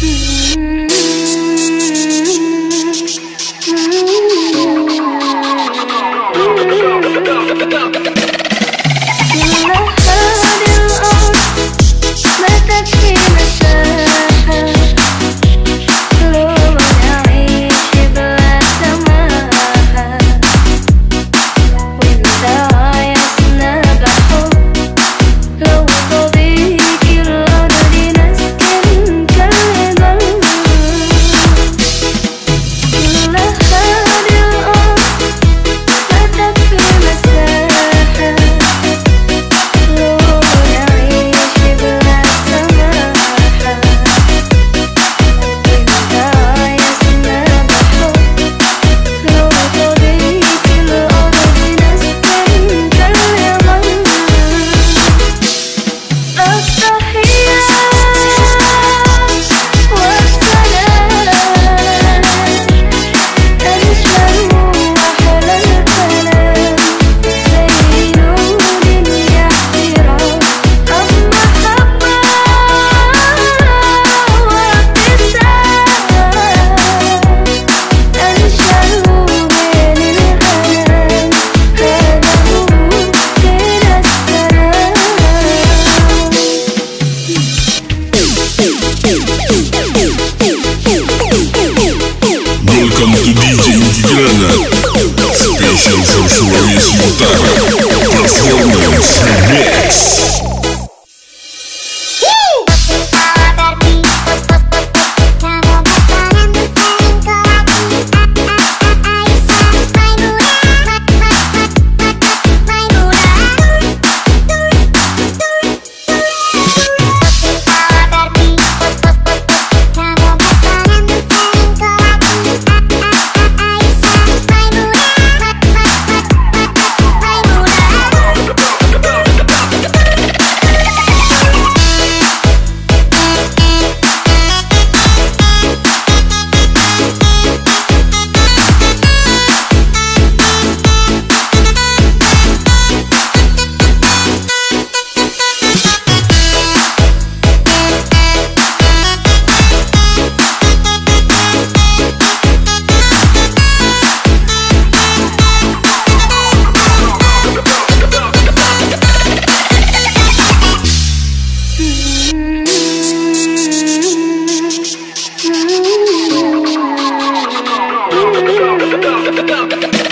you. 敌人，自编小说也写大了，把所有人毁灭。Oh, go, go, go, go, go, go, go, go, go, go, go, go, go, go,